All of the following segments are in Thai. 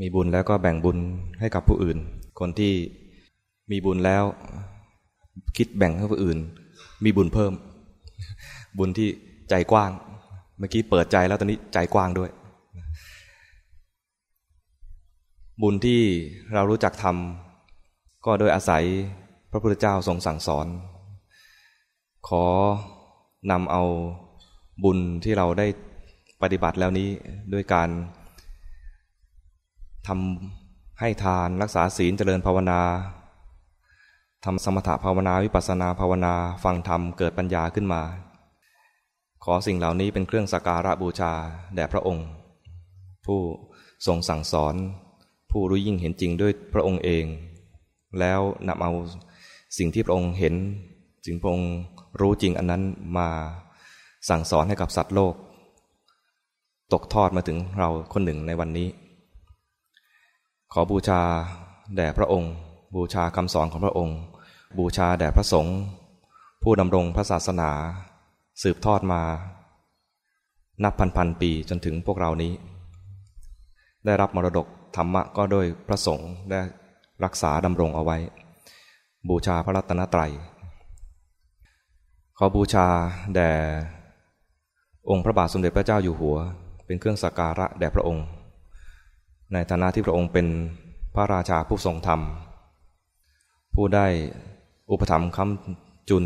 มีบุญแล้วก็แบ่งบุญให้กับผู้อื่น คนที่มีบุญแล้ว คิดแบ่งให้ผู้อื่น มีบุญเพิ่ม บุญที่ใจกว้าง เมื่อกี้เปิดใจแล้วตอนนี้ใจกว้างด้วย บุญที่เรารู้จักทำก็โดยอาศัยพระพุทธเจ้าทรงสั่งสอน ขอนำเอาบุญที่เราได้ปฏิบัติแล้วนี้ด้วยการ ทำให้ทานรักษาศีลเจริญภาวนาทำสมถะภาวนาวิปัสสนาภาวนาฟังธรรมเกิดปัญญาขึ้นมา ขอสิ่งเหล่านี้เป็นเครื่องสักการะบูชาแด่พระองค์ ผู้ทรงสั่งสอน ผู้รู้ยิ่งเห็นจริงด้วยพระองค์เอง แล้วนำเอาสิ่งที่พระองค์เห็นสิ่งพระองค์รู้จริงอันนั้นมาสั่งสอนให้กับสัตว์โลก ตกทอดมาถึงเราคนหนึ่งในวันนี้ ขอบูชาแด่พระองค์ บูชาคำสอนของพระองค์ บูชาแด่พระสงฆ์ผู้ดำรงพระศาสนา สืบทอดมา นับพันพันปีจนถึงพวกเรานี้ ได้รับมรดกธรรมะก็โดยพระสงฆ์ได้รักษาดำรงเอาไว้ บูชาพระรัตนตรัย ขอบูชาแด่องค์พระบาทสมเด็จพระเจ้าอยู่หัว เป็นเครื่องสักการะแด่พระองค์ ในฐานะที่พระองค์เป็นพระราชาผู้ทรงธรรม ผู้ได้อุปถัมภ์คำจุน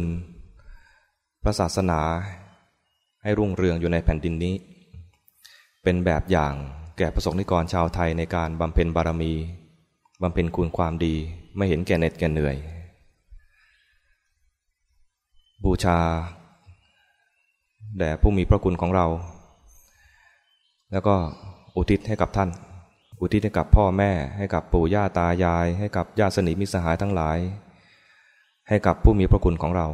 พระศาสนาให้รุ่งเรืองอยู่ในแผ่นดินนี้ เป็นแบบอย่างแก่ประสงค์นิกรชาวไทยในการบำเพ็ญบารมีบำเพ็ญคุณความดีไม่เห็นแก่เหน็ดแก่เหนื่อย บูชา แด่ผู้มีพระคุณของเรา แล้วก็อุทิศให้กับท่าน อุทิศให้กับพ่อแม่ ให้กับปู่ย่าตายาย ให้กับญาติสนิทมิตรสหายทั้งหลาย ให้กับผู้มีพระคุณของเรา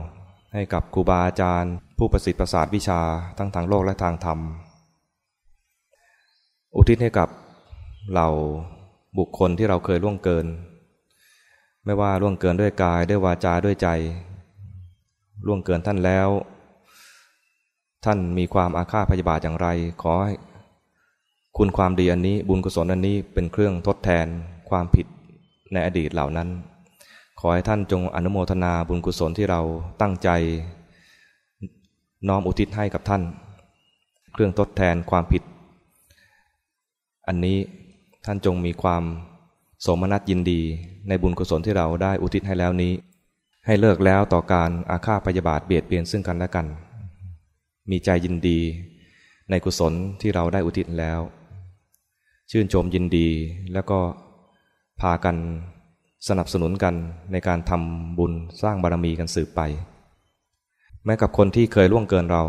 ให้กับครูบาอาจารย์ ผู้ประสิทธิ์ประสาทวิชาทั้งทางโลกและทางธรรม อุทิศให้กับเหล่าบุคคลที่เราเคยล่วงเกิน ไม่ว่าล่วงเกินด้วยกายด้วยวาจาด้วยใจล่วงเกินท่านแล้ว ท่านมีความอาฆาตพยาบาทอย่างไร ขอใคุณความดีอันนี้บุญกุศลอันนี้เป็นเครื่องทดแทนความผิดในอดีตเหล่านั้น ขอให้ท่านจงอนุโมทนาบุญกุศลที่เราตั้งใจ น้อมอุทิศให้กับท่าน เครื่องทดแทนความผิด อันนี้ท่านจงมีความสมนัตยินดีในบุญกุศลที่เราได้อุทิศให้แล้วนี้ ให้เลิกแล้วต่อการอาฆาตพยาบาทเบียดเบียนซึ่งกันและกัน มีใจยินดีในกุศลที่เราได้อุทิศแล้ว ชื่นชมยินดี แล้วก็พากันสนับสนุนกันในการทำบุญสร้างบารมีกันสืบไป แม้กับคนที่เคยล่วงเกินเรา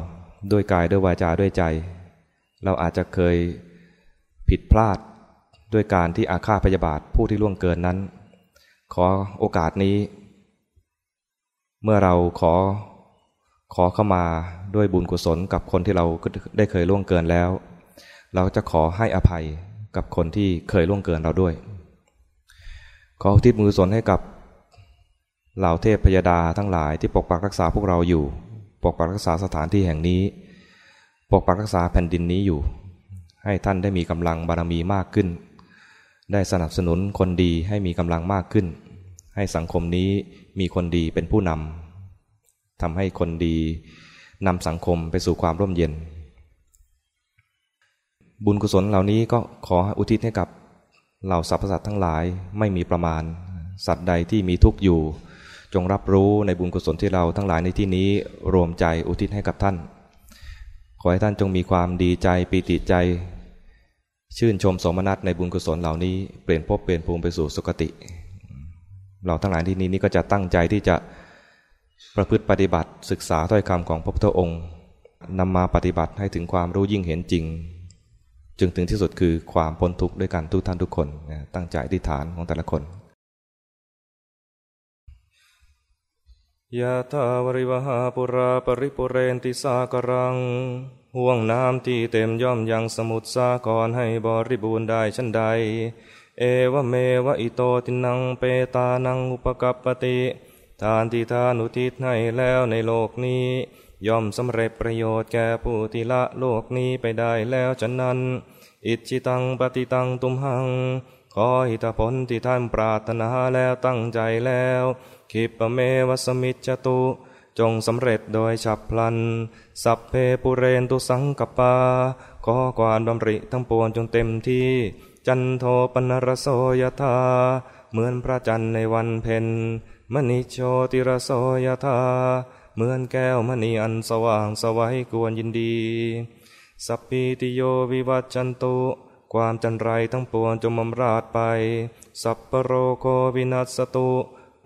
ด้วยกายด้วยวาจาด้วยใจ เราอาจจะเคยผิดพลาดด้วยการที่อาฆาตพยาบาทผู้ที่ล่วงเกินนั้น ขอโอกาสนี้ เมื่อเราขอขอเข้ามาด้วยบุญกุศลกับคนที่เราได้เคยล่วงเกินแล้ว เราจะขอให้อภัย กับคนที่เคยล่วงเกินเราด้วย ขออุทิศมือสนให้กับเหล่าเทพพยดาทั้งหลายที่ปกปักรักษาพวกเราอยู่ ปกปักรักษาสถานที่แห่งนี้ ปกปักรักษาแผ่นดินนี้อยู่ ให้ท่านได้มีกำลังบารมีมากขึ้น ได้สนับสนุนคนดีให้มีกำลังมากขึ้น ให้สังคมนี้มีคนดีเป็นผู้นำทำให้คนดีนำสังคมไปสู่ความร่มเย็น บุญกุศลเหล่านี้ก็ขออุทิศให้กับเหล่าสรรพสัตว์ทั้งหลายไม่มีประมาณ สัตว์ใดที่มีทุกข์อยู่ จงรับรู้ในบุญกุศลที่เราทั้งหลายในที่นี้รวมใจอุทิศให้กับท่าน ขอให้ท่านจงมีความดีใจปีติใจ ชื่นชมสมนัตในบุญกุศลเหล่านี้เปลี่ยนภพเปลี่ยนภูมิไปสู่สุคติ เราทั้งหลายที่นี้นี่ก็จะตั้งใจที่จะประพฤติปฏิบัติศึกษาถ้อยคำของพระพุทธองค์นำมาปฏิบัติให้ถึงความรู้ยิ่งเห็นจริง จึงถึงที่สุดคือความพ้นทุกข์ด้วยกันทุกท่านทุกคนตั้งใจที่ฐานของแต่ละคนยะทาวริวหาปุราปริปุเรนติสากรัง ห่วงน้ำที่เต็มย่อมยังสมุทรสากรให้บริบูรณ์ได้ชั้นใด เอวเมวะอิโต ทินนังเปตานังอุปะกัปปะติ ทานที่ทานอุทิศให้แล้วในโลกนี้ ย่อมสำเร็จประโยชน์แก่ผู้ที่ละโลกนี้ไปได้แล้วฉะนั้น อิจฉิตังปัตถิตังตุมหัง ขออิฏฐผลที่ท่านปรารถนาแล้วตั้งใจแล้วคิปเมวสมิจตุจงสำเร็จโดยฉับพลัน สัพเพปูเรนตุสังกัปปา ขอความดำริทั้งปวงจงเต็มที่ จันโทปนรโสยธา เหมือนพระจันทร์ในวันเพ็ญมณิโชติรโสยธาเหมือนแก้วมณีอันสว่างสวัยกวนยินดี สัพพิติโยวิวัจจันตุ ความจันไรทั้งปวงจงมราดไป สัพปโรโควินัสตุ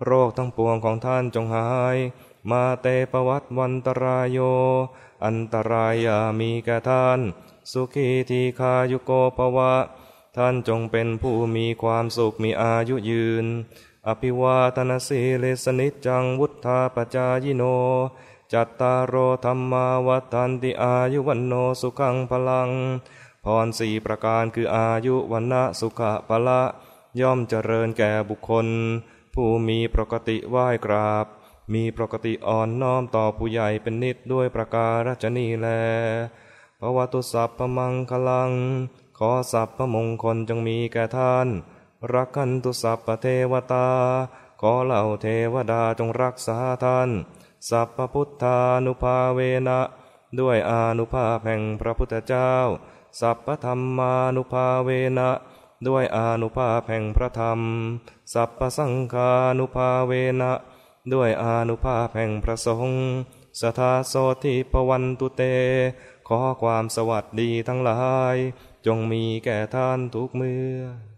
โรคทั้งปวงของท่านจงหาย มาเตปวัตวันตรายโย อันตรายามีแก่ท่าน สุขีทีคายุโกภวะ ท่านจงเป็นผู้มีความสุขมีอายุยืน อภิวาทนาสีเลสนิจจังวุธาปจายโน จัตตารโอธรรมาวัฏันติอายุวันโนสุขังพลัง พรสี่ประการคืออายุวันนะสุขะพละ ย่อมเจริญแก่บุคคล ผู้มีปกติไหว้กราบ มีปกติอ่อนน้อมต่อผู้ใหญ่เป็นนิดด้วยประการฉนีแลภวตุสัพพมังคลัง อสัพพมงคลจงมีแก่ท่าน รักขันตุสัพพเทวตา ขอเหล่าเทวดาจงรักษาท่าน สัพพพุทธานุภาเวนะ ด้วยอานุภาพแห่งพระพุทธเจ้า สัพพธรรมานุภาเวนะ ด้วยอานุภาพแห่งพระธรรม สัพพสังฆานุภาเวนะ ด้วยอานุภาพแห่งพระสงฆ์สทาโสทิปวันตุเต ขอความสวัสดีทั้งหลาย จงมีแก่ท่านทุกเมื่อ